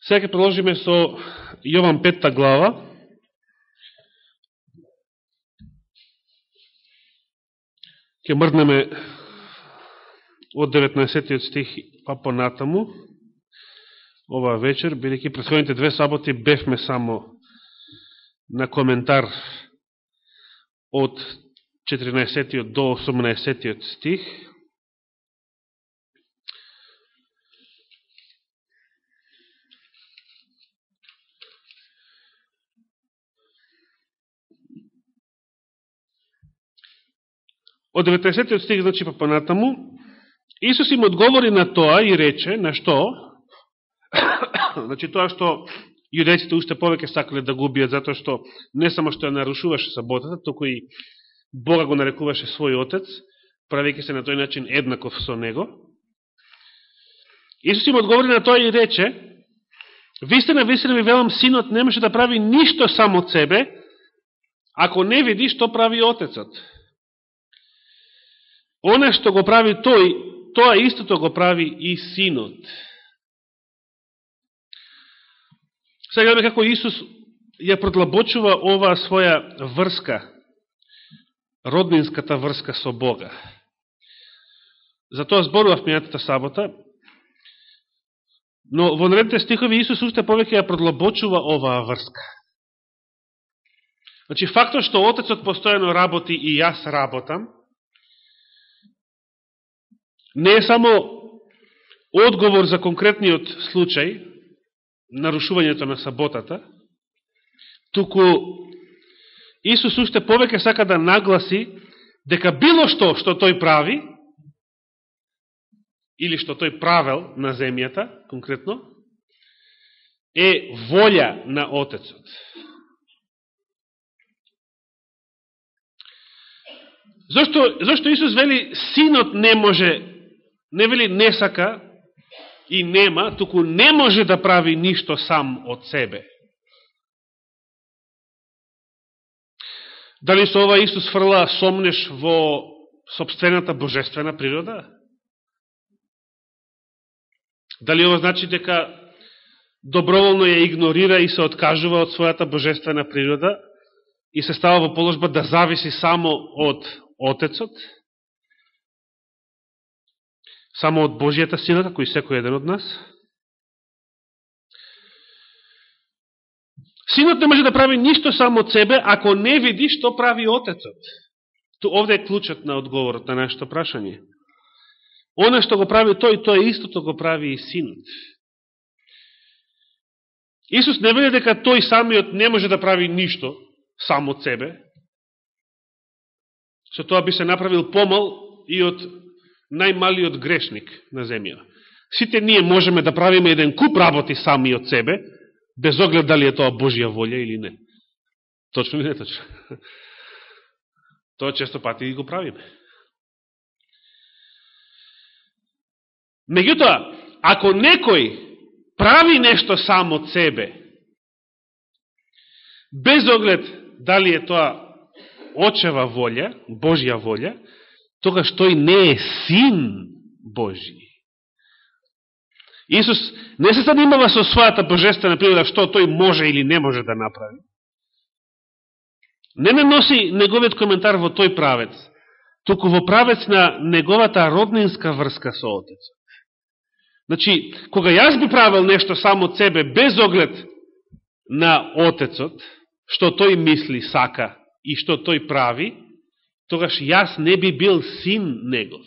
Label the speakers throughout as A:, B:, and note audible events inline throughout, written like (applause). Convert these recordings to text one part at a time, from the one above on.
A: Сега ќе продолжиме со Јован 5 глава. Ќе мрднеме од 19 стих па понатаму оваа вечер, бидејќи претходните две саботи бевме само на коментар од 14 до 18 стих. Од 90 стих, значи па понатаму, Исус им одговори на тоа и рече, на што? (coughs) значи тоа што јудејците уште повеќе сакале да го убијат, затоа што не само што ја нарушуваше саботата, току и Бога го нарекуваше свој отец, правејќи се на тој начин еднаков со него. Исус им одговори на тоа и рече, Вистина, вистина ви велам, синот не може да прави ништо само од себе, ако не види што прави отецот. Оне што го прави тој, тоа истото го прави и синот. Сега гледаме како Исус ја продлабочува оваа своја врска, роднинската врска со Бога. За тоа зборував мијатата сабота, но во наредните стихови Исус уште повеќе ја продлабочува оваа врска. Значи, фактот што Отецот постојано работи и јас работам, не е само одговор за конкретниот случај, нарушувањето на саботата, туку Исус уште повеќе сака да нагласи дека било што што тој прави, или што тој правел на земјата, конкретно, е волја на Отецот. Зошто, зошто Исус вели, синот не може не вели не сака и нема, туку не може да прави ништо сам од себе. Дали со ова Исус фрла сомнеш во собствената божествена природа? Дали ова значи дека доброволно ја игнорира и се откажува од својата божествена природа и се става во положба да зависи само од Отецот? Само од Божијата сила, како и секој еден од нас. Синот не може да прави ништо само од себе, ако не види што прави Отецот. Ту овде е клучот на одговорот на нашето прашање. Оно што го прави тој, тој истото го прави и Синот. Исус не вели дека тој самиот не може да прави ништо само од себе. Со тоа би се направил помал и од најмалиот грешник на земја. Сите ние можеме да правиме еден куп работи сами од себе, без оглед дали е тоа Божија волја или не. Точно или не точно? (laughs) Тоа често пати и го правиме. Меѓутоа, ако некој прави нешто сам од себе, без оглед дали е тоа очева волја, Божја волја, тогаш тој не е син Божи. Исус не се занимава со својата божествена природа, што тој може или не може да направи. Не не носи неговиот коментар во тој правец, туку во правец на неговата роднинска врска со Отецот. Значи, кога јас би правил нешто само од себе, без оглед на Отецот, што тој мисли, сака и што тој прави, тогаш јас не би бил син негов.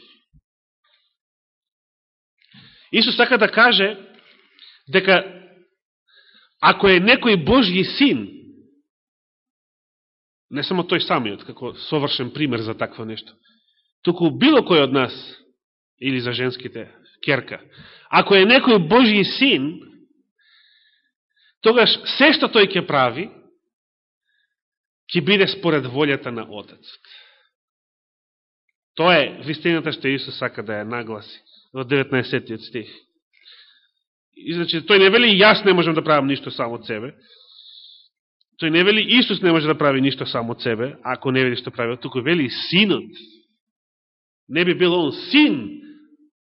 A: Исус така да каже дека ако е некој Божји син, не само тој самиот, како совршен пример за такво нешто, туку било кој од нас, или за женските, керка, ако е некој Божји син, тогаш се што тој ќе прави, ќе биде според волјата на Отецот. Тоа е вистината што Исус сака да ја нагласи во 19 стих. И значи, тој не вели јас не можам да правам ништо само од себе. Тој не вели Исус не може да прави ништо само од себе, ако не вели што прави, туку вели синот. Не би бил он син,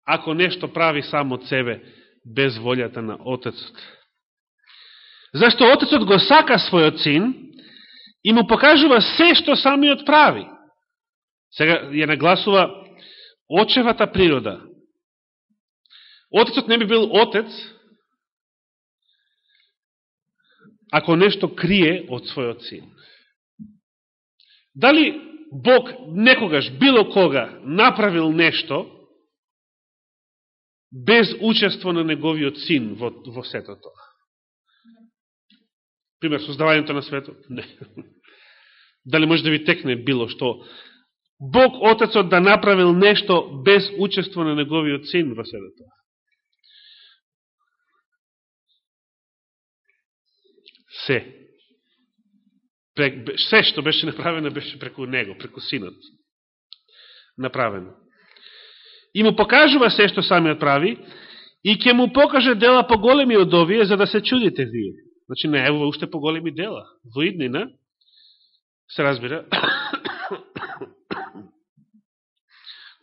A: ако нешто прави само од себе, без волјата на Отецот. Зашто Отецот го сака својот син и му покажува се што самиот прави. Сега ја нагласува очевата природа. Отецот не би бил отец ако нешто крие од својот син. Дали Бог некогаш, било кога, направил нешто без учество на неговиот син во, во сето тоа? Пример, создавањето на светот? (laughs) Не. Дали може да ви текне било што Бог Отецот да направил нешто без учество на неговиот син во сето тоа? Се. Се што беше направено беше преку него, преку синот. Направено. И му покажува се што самиот прави и ќе му покаже дела поголеми од овие за да се чудите вие. Значи не ево уште поголеми дела. Во иднина се разбира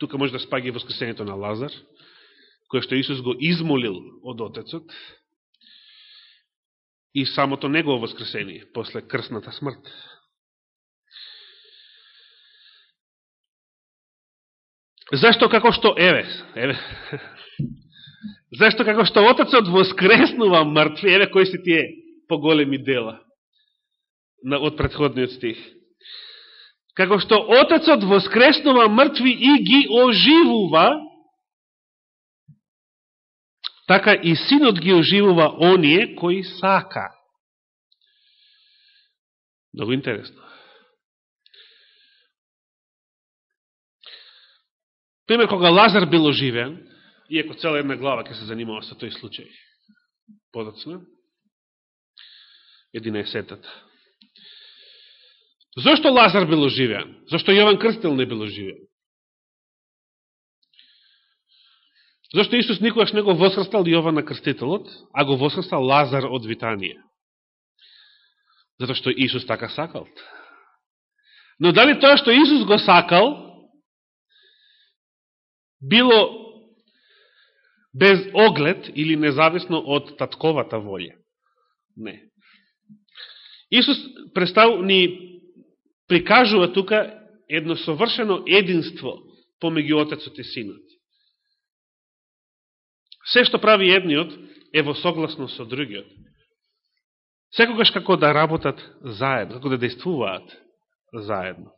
A: тука може да спаги воскресението на Лазар, кој што Исус го измолил од Отецот, и самото негово воскресение после крсната смрт. Зашто како што, еве, еве, (laughs) зашто како што Отецот воскреснува мртви, еве кои си тие поголеми дела од предходниот стих. Како што Отецот воскреснува мртви и ги оживува, така и синот ги оживува оние кои сака. Много интересно. Пример, кога Лазар бил оживен, иако цела една глава ќе се занимава со тој случај, подоцна, 11-тата. Зошто Лазар бил оживен? Зошто Јован Крстил не бил оживен? Зошто Исус никогаш не го воскрстал Јована Крстителот, а го воскрстал Лазар од Витанија? Зато што Исус така сакал. Но дали тоа што Исус го сакал, било без оглед или независно од татковата волја? Не. Исус представ, ни прикажува тука едно совршено единство помеѓу Отецот и Синот. Се што прави едниот е во согласно со другиот. Секогаш како да работат заедно, како да действуваат заедно.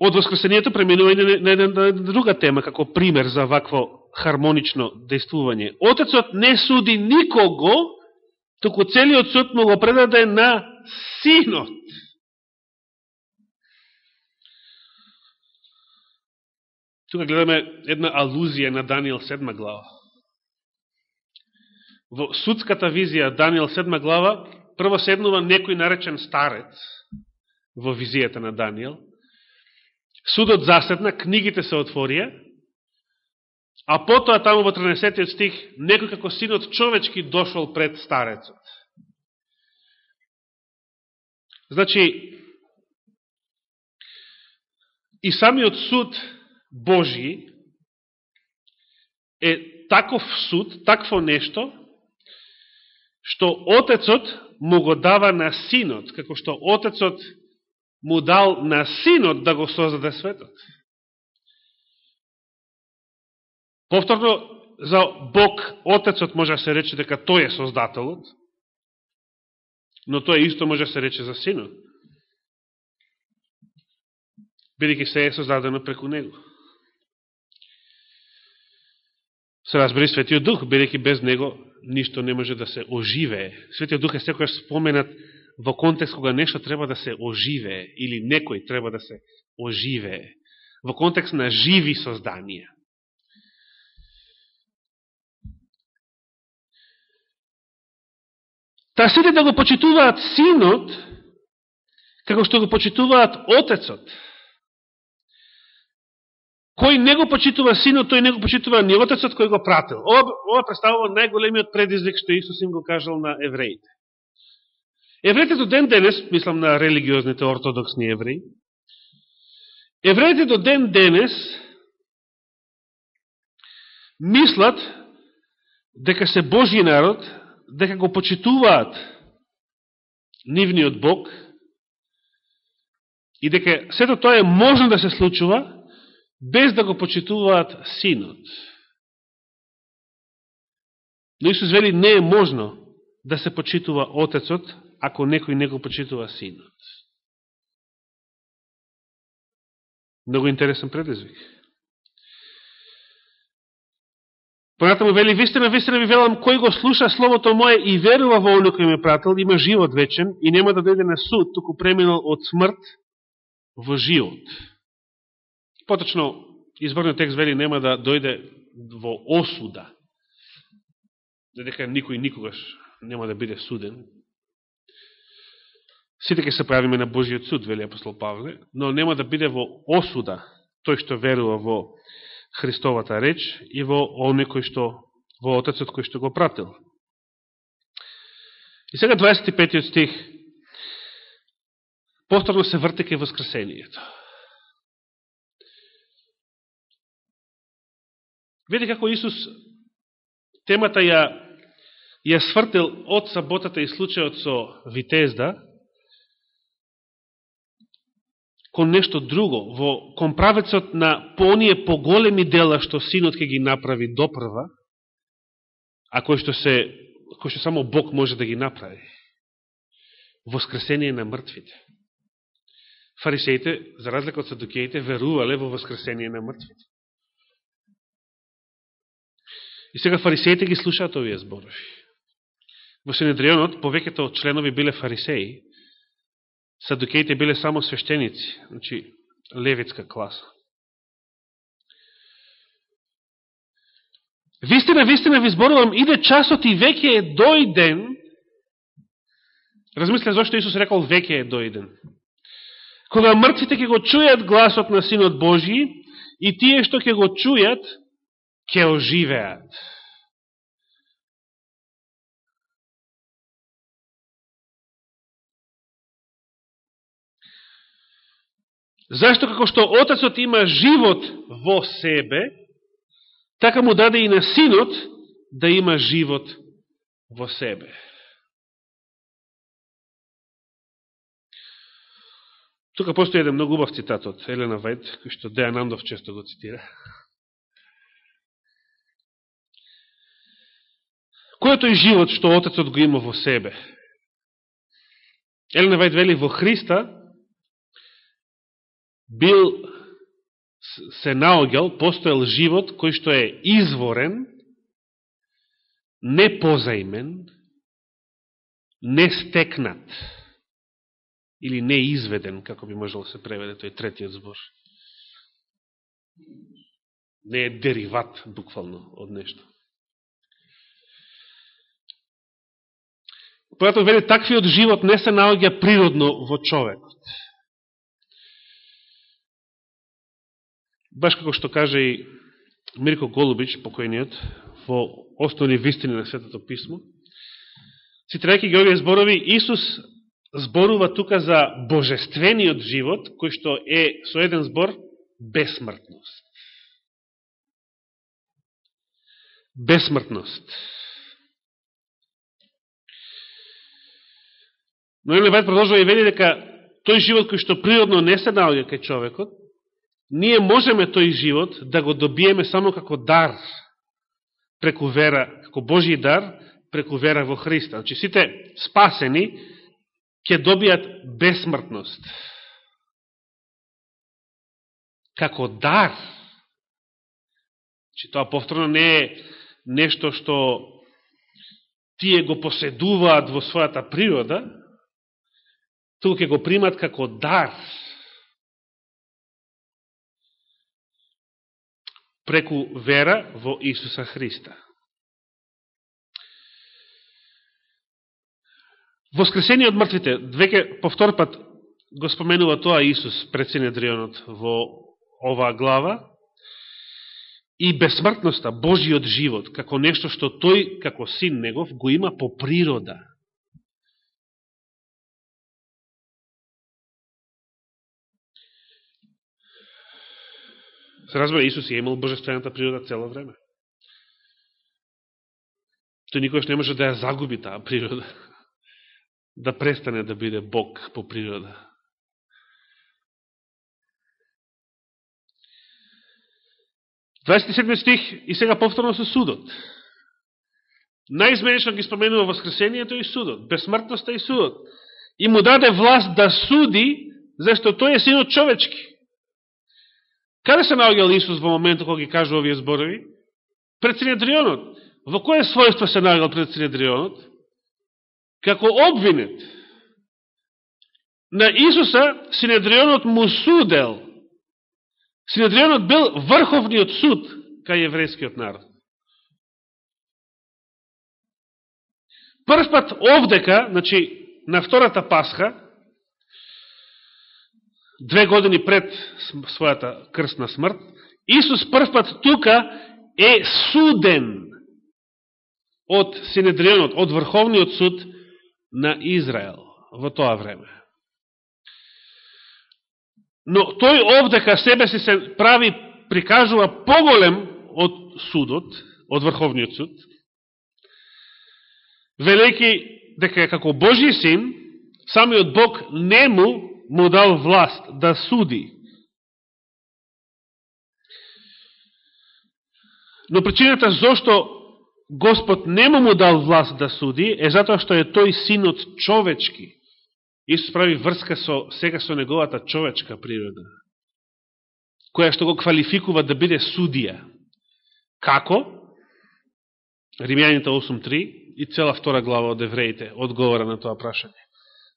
A: Од Воскресението преминува на, на, друга тема, како пример за вакво хармонично действување. Отецот не суди никого, току целиот суд му го предаде на синот. Тука гледаме една алузија на Данијел 7 глава. Во судската визија Данијел 7 глава, прво седнува некој наречен старец во визијата на Данијел. Судот заседна, книгите се отворија, а потоа таму во 13 стих некој како синот човечки дошол пред старецот. Значи, и самиот суд Божи е таков суд, такво нешто, што Отецот му го дава на Синот, како што Отецот му дал на Синот да го создаде светот. Повторно, за Бог, Отецот може да се рече дека тој е создателот, но тоа исто може да се рече за Синот, бидеќи се е создадено преку Него се разбери Светиот Дух, бидеќи без него ништо не може да се оживее. Светиот Дух е секојаш споменат во контекст кога нешто треба да се оживее или некој треба да се оживее. Во контекст на живи созданија. Та сите да го почитуваат синот, како што го почитуваат отецот, Кој не го почитува синот, тој не го почитува ни отецот кој го пратил. Ова, ова представува најголемиот предизвик што Исус им го кажал на евреите. Евреите до ден денес, мислам на религиозните ортодоксни евреи, евреите до ден денес мислат дека се Божи народ, дека го почитуваат нивниот Бог и дека сето тоа е можно да се случува без да го почитуваат синот. Но Исус вели не е можно да се почитува Отецот ако некој не го почитува синот. Много интересен предизвик. Понатаму вели, вистина, вистина ви велам, кој го слуша словото мое и верува во оно кој ме пратил, има живот вечен и нема да дојде на суд, туку преминал од смрт во живот. Поточно, изборниот текст вели, нема да дојде во осуда. Да Дедека никој никогаш нема да биде суден. Сите ќе се правиме на Божиот суд, вели апостол Павле, но нема да биде во осуда тој што верува во Христовата реч и во оне кој што во Отецот кој што го пратил. И сега 25 стих повторно се врти кај воскресението. Види како Исус темата ја ја свртил од саботата и случајот со Витезда, кон нешто друго, во кон правецот на поние поголеми дела што синот ќе ги направи допрва, а кој што се кој што само Бог може да ги направи. Воскресение на мртвите. Фарисеите, за разлика од садукеите, верувале во воскресение на мртвите. И сега фарисеите ги слушаат овие зборови. Во Синедрионот, повеќето од членови биле фарисеи, садукеите биле само свештеници, значи левицка класа. Вистина, вистина ви зборувам, иде часот и веќе е дојден. Размисля зашто Исус рекол веќе е дојден. Кога мртвите ќе го чујат гласот на Синот Божи и тие што ќе го чујат, ќе оживеат. Зашто како што Отецот има живот во себе, така му даде и на Синот да има живот во себе. Тука постои еден многу убав цитат од Елена Вајд, кој што Деjan Андов често го цитира. Кој е тој живот што Отецот го има во себе? Елена Вајд вели во Христа бил се наогел, постоел живот кој што е изворен, непозаимен, нестекнат или неизведен, како би можело да се преведе тој третиот збор. Не е дериват, буквално, од нешто. Појато вели, таквиот живот не се наоѓа природно во човекот. Баш како што каже и Мирко Голубич, покојниот, во основни вистини на Светото Писмо, цитирајќи ги овие зборови, Исус зборува тука за божествениот живот, кој што е со еден збор бесмртност. Бесмртност. Но Еле Вајд продолжува и вели дека тој живот кој што природно не се наоѓа кај човекот, ние можеме тој живот да го добиеме само како дар, преку вера, како Божи дар, преку вера во Христа. Значи, сите спасени ќе добијат бесмртност. Како дар. Значи, тоа повторно не е нешто што тие го поседуваат во својата природа, туку ќе го примат како дар. Преку вера во Исуса Христа. Воскресение од мртвите, веќе повтор пат го споменува тоа Исус пред Синедрионот во оваа глава, и безсмртноста, Божиот живот, како нешто што тој, како син негов, го има по природа. Се разбира, Исус е имал божествената природа цело време. тој никогаш не може да ја загуби таа природа. (laughs) Да престане да биде Бог по природа. Дваесет стих и сега повторно со судот. Наизменично ги споменува воскресението и судот, безсмртноста и судот. И му даде власт да суди, зашто тој е синот човечки. Каде се наоѓал Исус во моментот кога ги кажува овие зборови? Пред Синедрионот. Во кое својство се наоѓал пред Синедрионот? Како обвинет. На Исуса Синедрионот му судел. Синедрионот бил врховниот суд кај еврејскиот народ. Прв пат овдека, значи, на втората Пасха, две години пред својата крстна смрт, Исус прв пат тука е суден од Синедрионот, од Врховниот суд на Израел во тоа време. Но тој овдека себе си се прави, прикажува поголем од судот, од Врховниот суд, велики дека како Божи син, самиот Бог нему му му дал власт да суди. Но причината зошто Господ не му дал власт да суди е затоа што е тој синот човечки. Исус прави врска со сега со неговата човечка природа, која што го квалификува да биде судија. Како? Римјаните 8.3 и цела втора глава од евреите одговора на тоа прашање.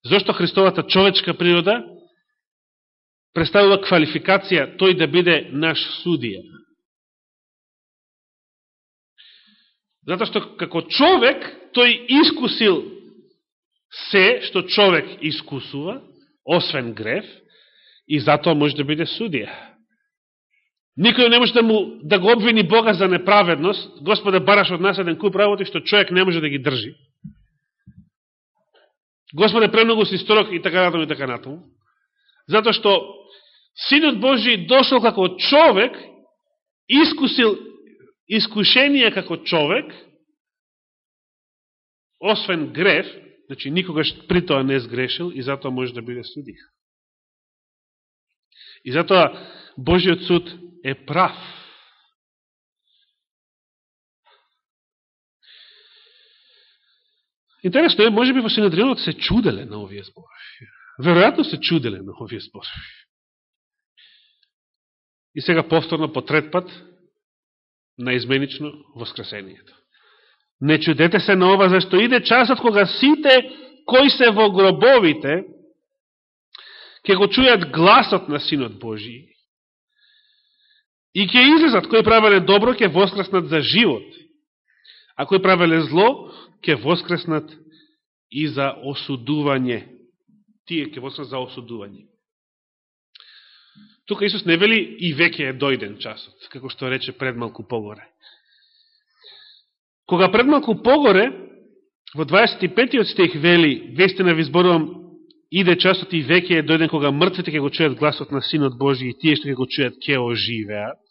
A: Зошто Христовата човечка природа представува квалификација тој да биде наш судија? Затоа што како човек тој искусил се што човек искусува, освен греф, и затоа може да биде судија. Никој не може да, му, да го обвини Бога за неправедност. Господе, бараш од нас еден куп работи што човек не може да ги држи. Господе, премногу си строг и така натаму и така натаму. Затоа што Синот Божи дошол како човек, искусил искушение како човек, освен греф, значи никогаш при тоа не сгрешил и затоа може да биде судих. И затоа Божиот суд е прав. Интересно е, може би во Синедрионот се чуделе на овие зборови. Веројатно се чуделе на овие зборови. И сега повторно по трет пат на изменично воскресението. Не чудете се на ова, зашто иде часот кога сите кои се во гробовите ќе го чујат гласот на Синот Божи И ќе излезат, кои правеле добро, ќе воскреснат за живот. А кои правеле зло, ќе воскреснат и за осудување. Тие ќе воскреснат за осудување. Тука Исус не вели и веќе е дојден часот, како што рече предмалку погоре. Кога предмалку погоре, во 25 стих вели, вестина ви зборувам иде часот и веќе е дојден кога мртвите ќе го чујат гласот на Синот Божи и тие што ќе го чујат ќе оживеат.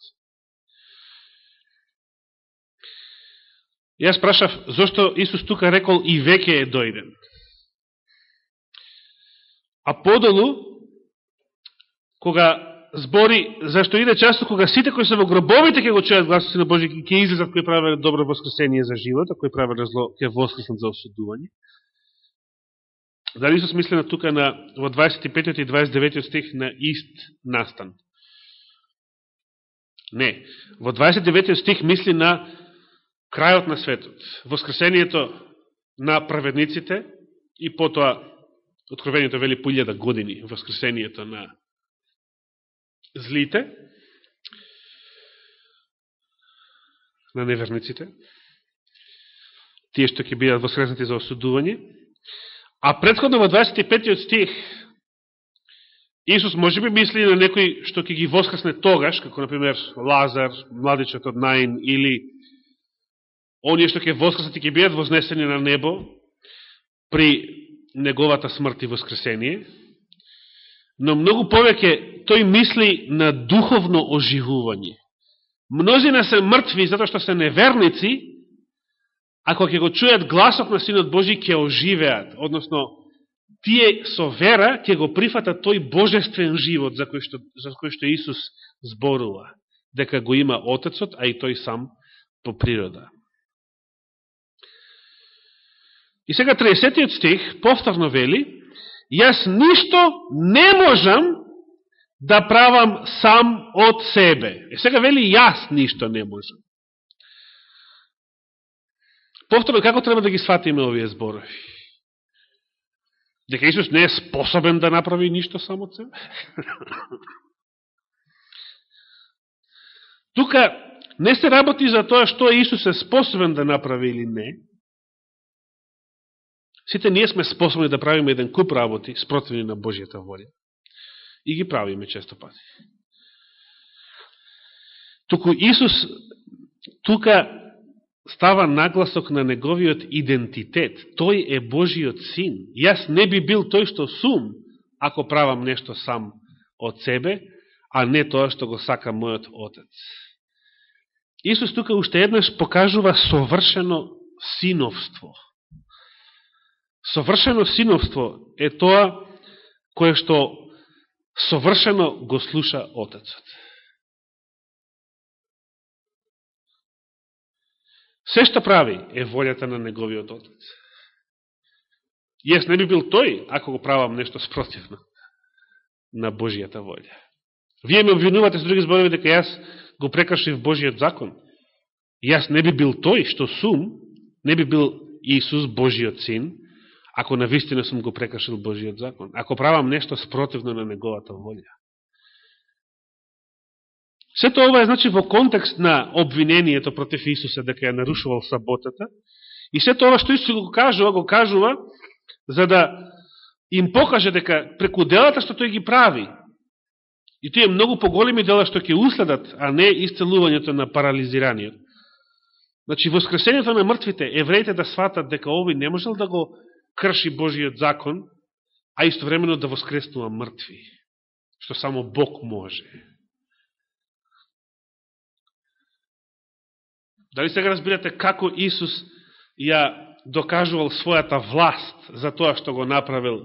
A: Јас прашав, зашто Исус тука рекол и веќе е дојден? А подолу, кога збори, зашто иде часто, кога сите кои се во гробовите ќе го чујат гласот на Божи, ќе излезат кои правеле добро воскресение за живот, а кои правеле зло ќе воскреснат за осудување. Дали Исус мисли на тука на, во 25 и 29 стих на ист настан? Не. Во 29 стих мисли на крајот на светот, воскресението на праведниците и потоа откровението вели по илјада години, воскресението на злите, на неверниците, тие што ќе бидат воскреснати за осудување, А предходно во 25 стих Исус може би мисли на некои што ќе ги воскресне тогаш, како например Лазар, младичот од Наин, или оние што ќе воскреснат и ќе бидат вознесени на небо при неговата смрт и воскресение. Но многу повеќе тој мисли на духовно оживување. Мнозина се мртви затоа што се неверници, ако ќе го чујат гласот на Синот Божи, ќе оживеат. Односно, тие со вера ќе го прифатат тој божествен живот за кој што, за кој што Исус зборува. Дека го има Отецот, а и тој сам по природа. И сега 30 стих повторно вели, јас ништо не можам да правам сам од себе. И сега вели, јас ништо не можам. Повторно, како треба да ги сватиме овие зборови? Дека Исус не е способен да направи ништо само од себе? (laughs) Тука не се работи за тоа што Исус е способен да направи или не. Сите ние сме способни да правиме еден куп работи спротивни на Божијата волја. И ги правиме често пати. Туку Исус тука става нагласок на неговиот идентитет. Тој е Божиот син. Јас не би бил тој што сум, ако правам нешто сам од себе, а не тоа што го сака мојот Отец. Исус тука уште еднаш покажува совршено синовство. Совршено синовство е тоа кое што совршено го слуша Отецот. Се што прави е волјата на неговиот Отец. Јас не би бил тој, ако го правам нешто спротивно на Божијата волја. Вие ме обвинувате с други зборови дека јас го прекршив Божиот закон. Јас не би бил тој што сум, не би бил Исус Божиот син, ако на вистина сум го прекашил Божиот закон. Ако правам нешто спротивно на неговата волја. Сето ова е значи во контекст на обвинението против Исуса дека ја нарушувал саботата. И сето ова што Исус го кажува, го кажува за да им покаже дека преку делата што тој ги прави, и тие многу поголеми дела што ќе уследат, а не исцелувањето на парализираниот. Значи, воскресението на мртвите, евреите да сватат дека овој не можел да го крши Божиот закон, а истовремено да воскреснува мртви, што само Бог може. Дали сега разбирате како Исус ја докажувал својата власт за тоа што го направил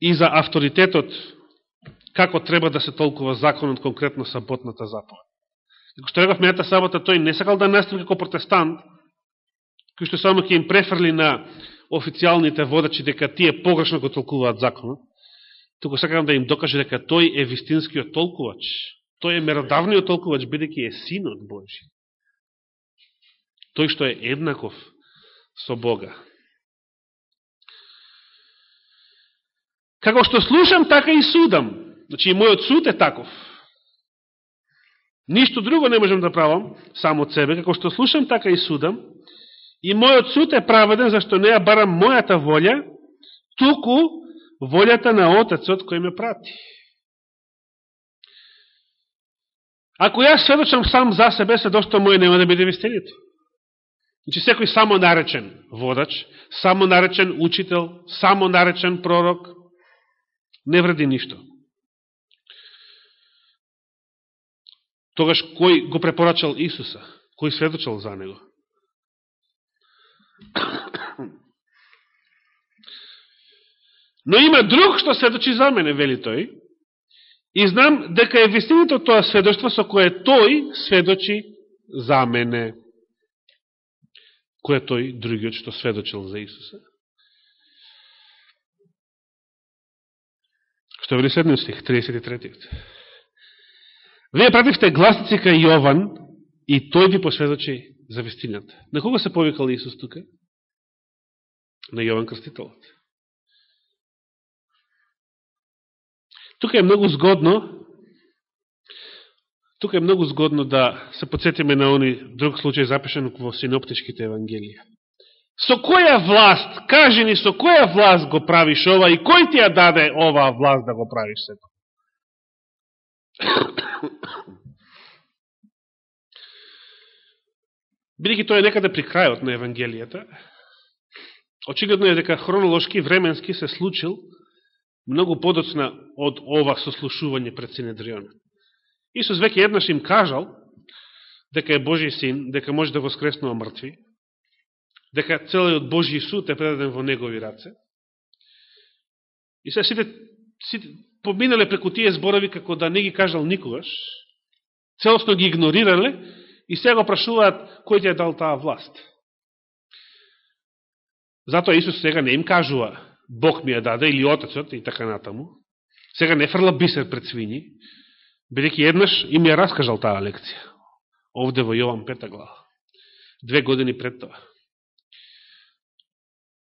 A: и за авторитетот како треба да се толкува законот конкретно саботната заповед. Како што рекав мејата сабота, тој не сакал да настрои како протестант, кој што само ќе им префрли на официјалните водачи дека тие погрешно го толкуваат законот, туку сакам да им докаже дека тој е вистинскиот толкувач Тој е меродавниот толкувач бидеќи е синот Божи. Тој што е еднаков со Бога. Како што слушам, така и судам. Значи, и мојот суд е таков. Ништо друго не можем да правам, само од себе. Како што слушам, така и судам. И мојот суд е праведен, зашто не ја барам мојата волја, туку волјата на Отецот кој ме прати. Ако јас сведочам сам за себе, сведоштво моје нема да биде вистините. Значи, секој само наречен водач, само наречен учител, само наречен пророк, не вреди ништо. Тогаш кој го препорачал Исуса? Кој сведочал за него? (coughs) Но има друг што сведочи за мене, вели тој, И знам дека е вистинито тоа сведоќство со кое тој сведочи за мене. Кој е тој другиот што сведочил за Исуса? Што вели седниот стих, 33. Вие пративте гласници кај Јован и тој ви посведочи за вистината. На кога се повикал Исус тука? На Јован Крстителот. Тука е многу згодно Тука е многу згодно да се подсетиме на они друг случај запишен во синоптичките евангелија. Со која власт, кажи ни со која власт го правиш ова и кој ти ја даде оваа власт да го правиш сето? Бидеќи тоа е некаде при крајот на Евангелијата, очигледно е дека хронолошки, временски се случил многу подоцна од ова сослушување пред Синедрион. Исус веќе еднаш им кажал дека е Божи син, дека може да воскреснува мртви, дека целиот Божи суд е предаден во негови раце. И се сите, сите поминале преку тие зборови како да не ги кажал никогаш, целосно ги игнорирале и сега го прашуваат кој ти е дал таа власт. Затоа Исус сега не им кажува Бог ми ја даде или Отецот и така натаму. Сега не фрла бисер пред свини, бидеќи еднаш им ја раскажал таа лекција. Овде во Јован пета глава. Две години пред тоа.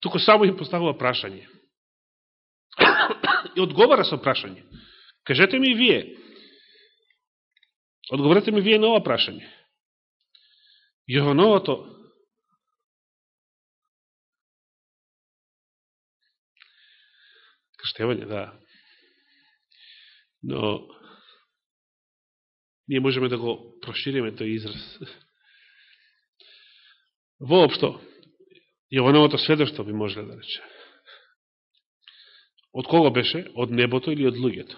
A: Туку само им поставува прашање. и одговара со прашање. Кажете ми вие. Одговорете ми вие на ова прашање. Јовановото крштевање, да. Но ние можеме да го прошириме тој израз. Воопшто, Јовановото сведоштво би можеле да рече. Од кого беше? Од небото или од луѓето?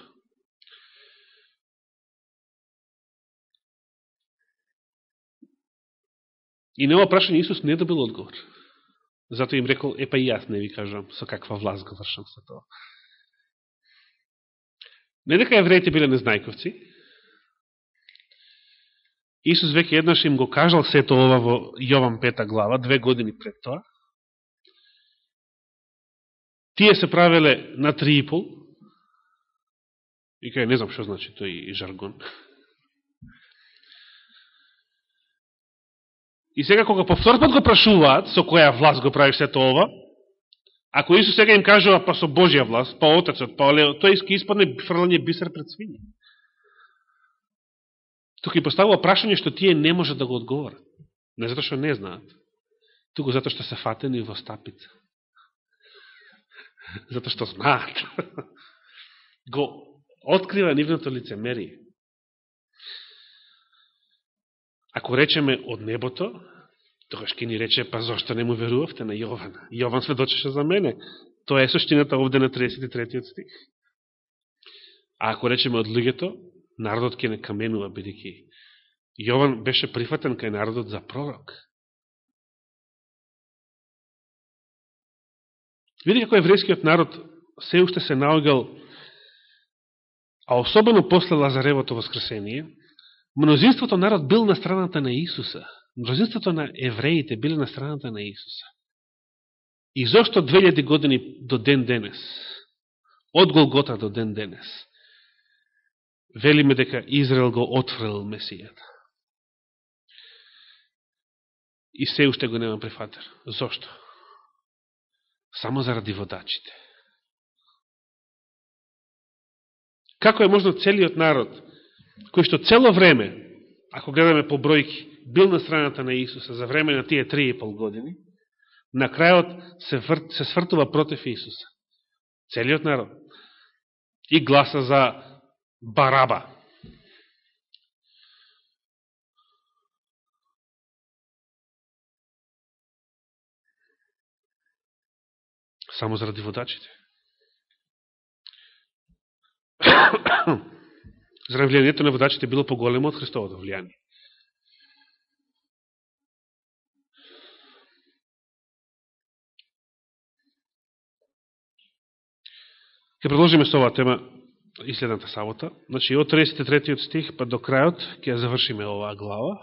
A: И на ова прашање Исус не добил одговор. Зато им рекол, епа и јас не ви кажам со каква власт го вршам со тоа. Не дека евреите биле незнајковци. Исус веќе еднаш им го кажал сето ова во Јован пета глава, две години пред тоа. Тие се правеле на три и пол. И кај не знам што значи тој жаргон. И сега кога повтор пат го прашуваат со која власт го правиш сето ова, ако Исус сега им кажува па со Божја власт, па Отецот, па тој иски испадне фрлање бисер пред свиње. Тука и поставува прашање што тие не можат да го одговорат. Не затоа што не знаат, туку затоа што се фатени во стапица. (laughs) Затоа што знаат. (laughs) Го открива нивното лицемерие. Ако речеме од небото, тогаш ке ни рече, па зашто не му верувавте на Јован? Јован сведочеше за мене. Тоа е суштината овде на 33 стих. А ако речеме од луѓето, народот ке не каменува, бидеќи Јован беше прифатен кај народот за пророк. Види како еврејскиот народ се уште се наогал, а особено после Лазаревото воскресение, мнозинството народ бил на страната на Исуса. Мнозинството на евреите биле на страната на Исуса. И зашто 2000 години до ден денес, од Голгота до ден денес, велиме дека Израел го отврел Месијата. И се уште го нема прифатер. Зошто? само заради водачите. Како е можно целиот народ, кој што цело време, ако гледаме по бројки, бил на страната на Исуса за време на тие 3,5 години, на крајот се, врт, се свртува против Исуса. Целиот народ. И гласа за Бараба. Само заради водачите. Заради влијанието на водачите било поголемо од Христовото влијание. Ке продолжиме со оваа тема и следната сабота. Значи, од 33 стих па до крајот ќе завршиме оваа глава.